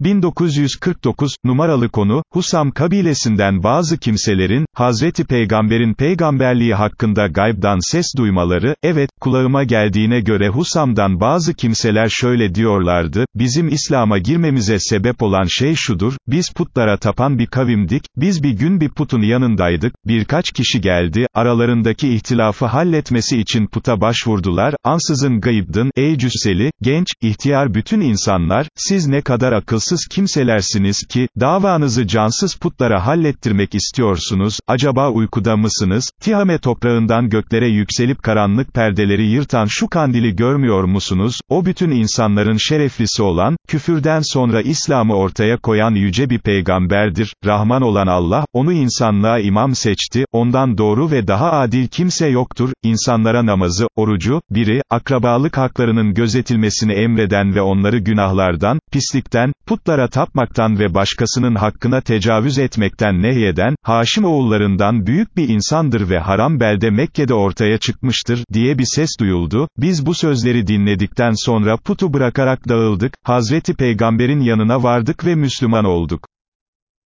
1949, numaralı konu, Husam kabilesinden bazı kimselerin, Hazreti Peygamber'in peygamberliği hakkında gaybdan ses duymaları, evet, kulağıma geldiğine göre Husam'dan bazı kimseler şöyle diyorlardı, bizim İslam'a girmemize sebep olan şey şudur, biz putlara tapan bir kavimdik, biz bir gün bir putun yanındaydık, birkaç kişi geldi, aralarındaki ihtilafı halletmesi için puta başvurdular, ansızın gayıbdın, ey cüsseli, genç, ihtiyar bütün insanlar, siz ne kadar akılsız kimselersiniz ki, davanızı cansız putlara hallettirmek istiyorsunuz, acaba uykuda mısınız, Tihame toprağından göklere yükselip karanlık perdeleri yırtan şu kandili görmüyor musunuz, o bütün insanların şereflisi olan, küfürden sonra İslam'ı ortaya koyan yüce bir peygamberdir, Rahman olan Allah, onu insanlığa imam seçti, ondan doğru ve daha adil kimse yoktur, insanlara namazı, orucu, biri, akrabalık haklarının gözetilmesini emreden ve onları günahlardan, pislikten, putlara tapmaktan ve başkasının hakkına tecavüz etmekten nehyeden, Haşim oğullarından büyük bir insandır ve haram belde Mekke'de ortaya çıkmıştır, diye bir ses duyuldu, biz bu sözleri dinledikten sonra putu bırakarak dağıldık, Hazreti Peygamber'in yanına vardık ve Müslüman olduk.